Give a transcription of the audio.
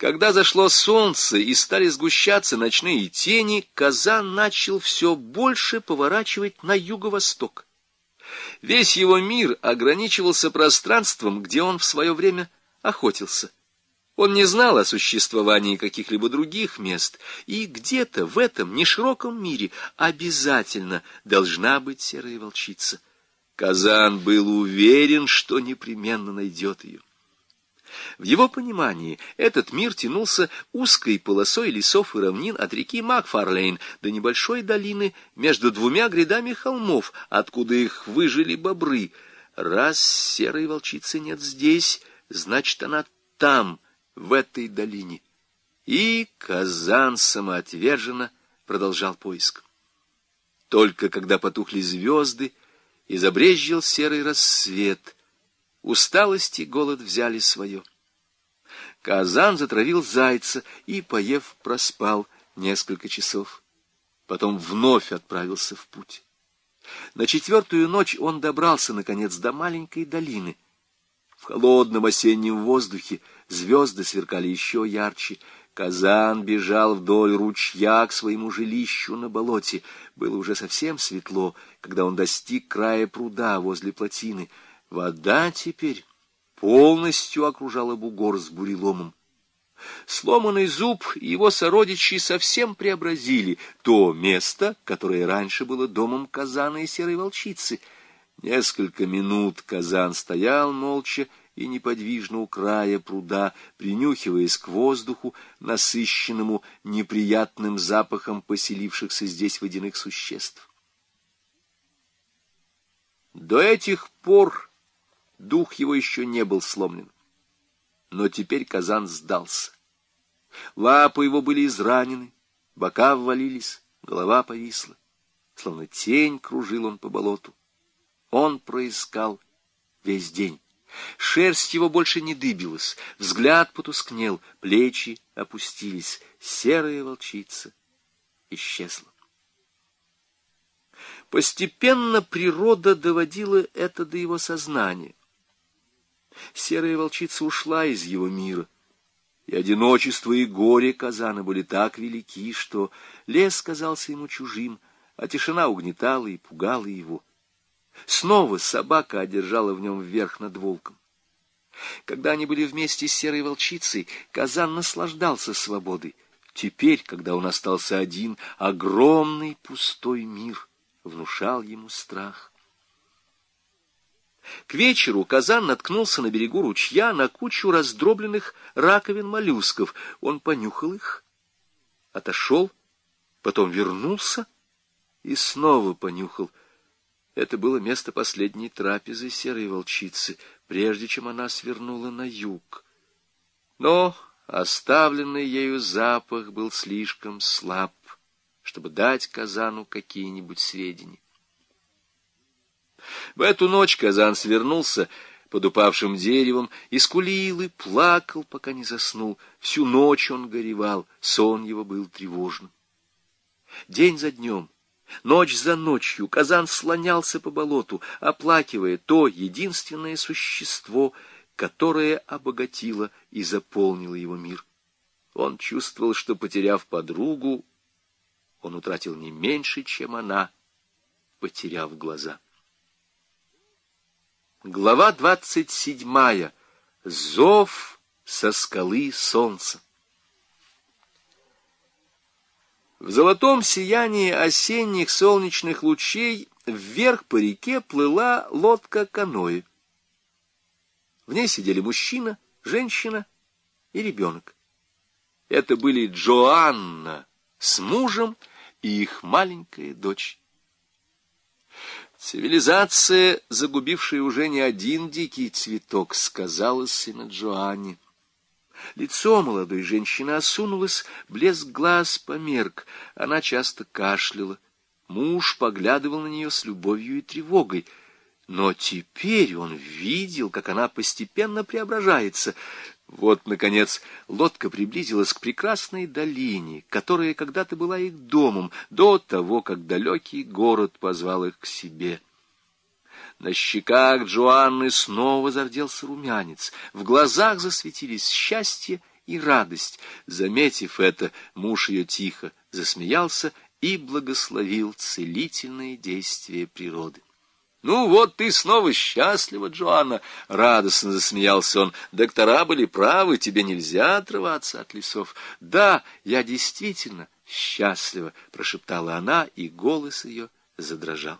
Когда зашло солнце и стали сгущаться ночные тени, Казан начал все больше поворачивать на юго-восток. Весь его мир ограничивался пространством, где он в свое время охотился. Он не знал о существовании каких-либо других мест, и где-то в этом нешироком мире обязательно должна быть серая волчица. Казан был уверен, что непременно найдет ее. В его понимании этот мир тянулся узкой полосой лесов и равнин от реки Макфарлейн до небольшой долины между двумя грядами холмов, откуда их выжили бобры. Раз серой волчицы нет здесь, значит, она там — в этой долине. И Казан самоотверженно продолжал поиск. Только когда потухли звезды и забрезжил серый рассвет, усталость и голод взяли свое. Казан затравил зайца и, поев, проспал несколько часов. Потом вновь отправился в путь. На четвертую ночь он добрался, наконец, до маленькой долины. В холодном осеннем воздухе Звезды сверкали еще ярче. Казан бежал вдоль ручья к своему жилищу на болоте. Было уже совсем светло, когда он достиг края пруда возле плотины. Вода теперь полностью окружала бугор с буреломом. Сломанный зуб его сородичи совсем преобразили то место, которое раньше было домом Казана и серой волчицы. Несколько минут Казан стоял молча и неподвижно у края пруда, принюхиваясь к воздуху, насыщенному неприятным запахом поселившихся здесь водяных существ. До этих пор дух его еще не был сломлен. Но теперь казан сдался. Лапы его были изранены, бока ввалились, голова повисла. Словно тень кружил он по болоту. Он проискал весь день. Шерсть его больше не дыбилась, взгляд потускнел, плечи опустились, серая волчица исчезла. Постепенно природа доводила это до его сознания. Серая волчица ушла из его мира, и одиночество и горе Казана были так велики, что лес казался ему чужим, а тишина угнетала и пугала его. Снова собака одержала в нем вверх над волком. Когда они были вместе с серой волчицей, Казан наслаждался свободой. Теперь, когда он остался один, огромный пустой мир внушал ему страх. К вечеру Казан наткнулся на берегу ручья на кучу раздробленных раковин моллюсков. Он понюхал их, отошел, потом вернулся и снова понюхал — это было место последней трапезы серой волчицы, прежде чем она свернула на юг. Но оставленный ею запах был слишком слаб, чтобы дать Казану какие-нибудь сведения. В эту ночь Казан свернулся под упавшим деревом и скулил и плакал, пока не заснул. Всю ночь он горевал, сон его был тревожным. День за днем — Ночь за ночью Казан слонялся по болоту, оплакивая то единственное существо, которое обогатило и заполнило его мир. Он чувствовал, что, потеряв подругу, он утратил не меньше, чем она, потеряв глаза. Глава двадцать седьмая. Зов со скалы солнца. В золотом сиянии осенних солнечных лучей вверх по реке плыла лодка каноэ. В ней сидели мужчина, женщина и ребенок. Это были Джоанна с мужем и их маленькая дочь. Цивилизация, загубившая уже не один дикий цветок, сказала сына Джоанне — Лицо молодой женщины осунулось, блеск глаз померк, она часто кашляла. Муж поглядывал на нее с любовью и тревогой. Но теперь он видел, как она постепенно преображается. Вот, наконец, лодка приблизилась к прекрасной долине, которая когда-то была их домом, до того, как далекий город позвал их к себе. На щеках Джоанны снова зарделся румянец, в глазах засветились счастье и радость. Заметив это, муж ее тихо засмеялся и благословил целительные действия природы. «Ну вот ты снова счастлива, Джоанна!» — радостно засмеялся он. «Доктора были правы, тебе нельзя отрываться от лесов». «Да, я действительно счастлива!» — прошептала она, и голос ее задрожал.